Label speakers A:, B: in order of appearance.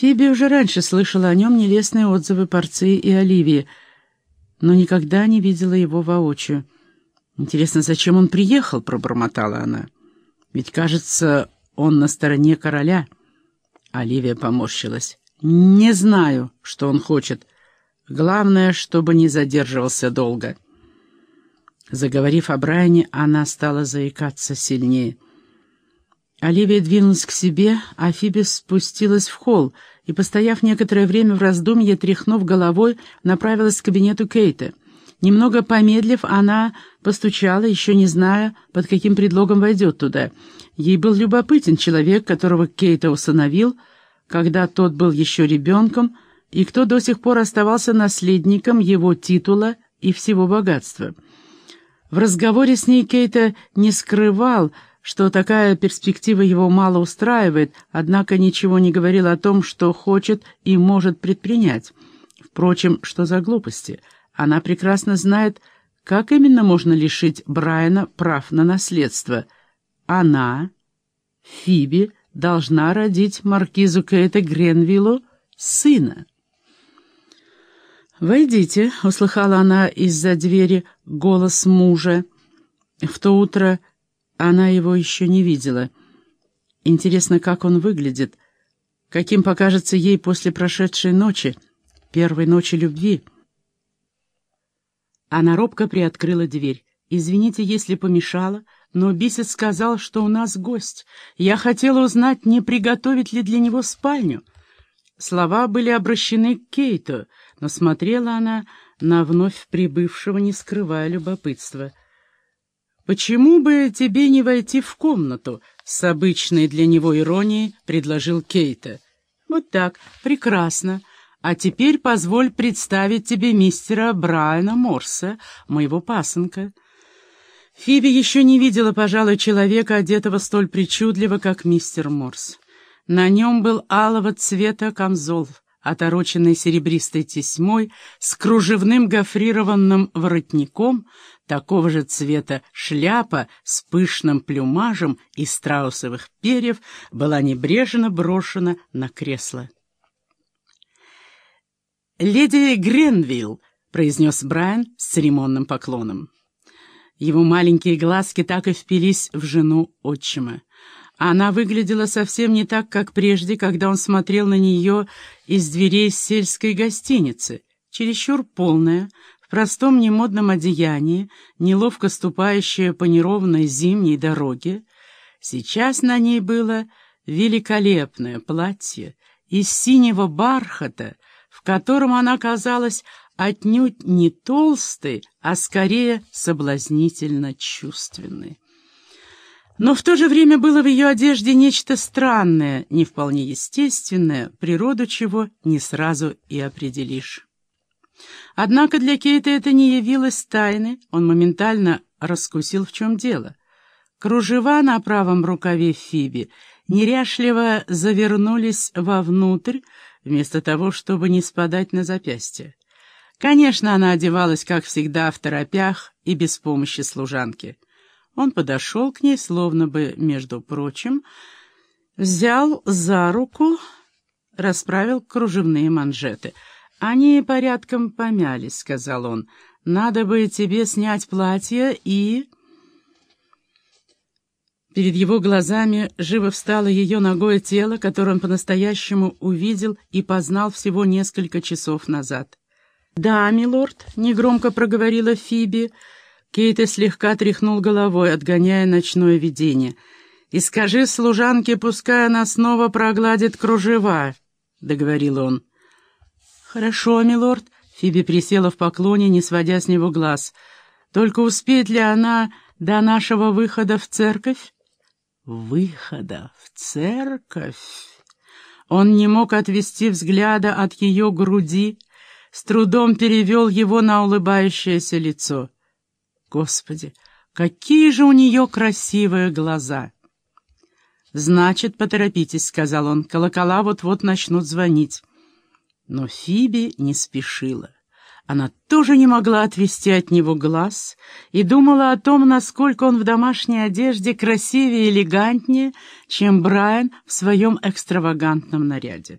A: Фиби уже раньше слышала о нем нелестные отзывы Порции и Оливии, но никогда не видела его воочию. «Интересно, зачем он приехал?» — пробормотала она. «Ведь, кажется, он на стороне короля». Оливия поморщилась. «Не знаю, что он хочет. Главное, чтобы не задерживался долго». Заговорив о Брайане, она стала заикаться сильнее. Оливия двинулась к себе, а Фиби спустилась в холл и, постояв некоторое время в раздумье, тряхнув головой, направилась к кабинету Кейта. Немного помедлив, она постучала, еще не зная, под каким предлогом войдет туда. Ей был любопытен человек, которого Кейта усыновил, когда тот был еще ребенком, и кто до сих пор оставался наследником его титула и всего богатства. В разговоре с ней Кейта не скрывал, что такая перспектива его мало устраивает, однако ничего не говорил о том, что хочет и может предпринять. Впрочем, что за глупости? Она прекрасно знает, как именно можно лишить Брайана прав на наследство. Она, Фиби, должна родить маркизу Кейта Гренвиллу сына. «Войдите», — услыхала она из-за двери голос мужа. В то утро она его еще не видела. Интересно, как он выглядит, каким покажется ей после прошедшей ночи, первой ночи любви. Она робко приоткрыла дверь. «Извините, если помешала, но Бисец сказал, что у нас гость. Я хотела узнать, не приготовить ли для него спальню». Слова были обращены к Кейту, но смотрела она на вновь прибывшего, не скрывая любопытства. «Почему бы тебе не войти в комнату?» — с обычной для него иронией предложил Кейта. «Вот так, прекрасно. А теперь позволь представить тебе мистера Брайана Морса, моего пасынка». Фиби еще не видела, пожалуй, человека, одетого столь причудливо, как мистер Морс. На нем был алого цвета камзол, отороченный серебристой тесьмой, с кружевным гофрированным воротником, такого же цвета шляпа с пышным плюмажем из страусовых перьев была небрежно брошена на кресло. «Леди Гренвилл», — произнес Брайан с церемонным поклоном. Его маленькие глазки так и впились в жену отчима. Она выглядела совсем не так, как прежде, когда он смотрел на нее из дверей сельской гостиницы, чересчур полная, в простом немодном одеянии, неловко ступающая по неровной зимней дороге. Сейчас на ней было великолепное платье из синего бархата, в котором она казалась отнюдь не толстой, а скорее соблазнительно чувственной. Но в то же время было в ее одежде нечто странное, не вполне естественное, природу чего не сразу и определишь. Однако для Кейта это не явилось тайны, он моментально раскусил, в чем дело. Кружева на правом рукаве Фиби неряшливо завернулись вовнутрь, вместо того, чтобы не спадать на запястье. Конечно, она одевалась, как всегда, в торопях и без помощи служанки. Он подошел к ней, словно бы, между прочим, взял за руку, расправил кружевные манжеты. «Они порядком помялись», — сказал он. «Надо бы тебе снять платье и...» Перед его глазами живо встало ее ногое тело, которое он по-настоящему увидел и познал всего несколько часов назад. «Да, милорд», — негромко проговорила Фиби, — Кейта слегка тряхнул головой, отгоняя ночное видение. «И скажи служанке, пускай она снова прогладит кружева», — договорил он. «Хорошо, милорд», — Фиби присела в поклоне, не сводя с него глаз. «Только успеет ли она до нашего выхода в церковь?» «Выхода в церковь?» Он не мог отвести взгляда от ее груди, с трудом перевел его на улыбающееся лицо. Господи, какие же у нее красивые глаза! «Значит, поторопитесь», — сказал он, — «колокола вот-вот начнут звонить». Но Фиби не спешила. Она тоже не могла отвести от него глаз и думала о том, насколько он в домашней одежде красивее и элегантнее, чем Брайан в своем экстравагантном наряде.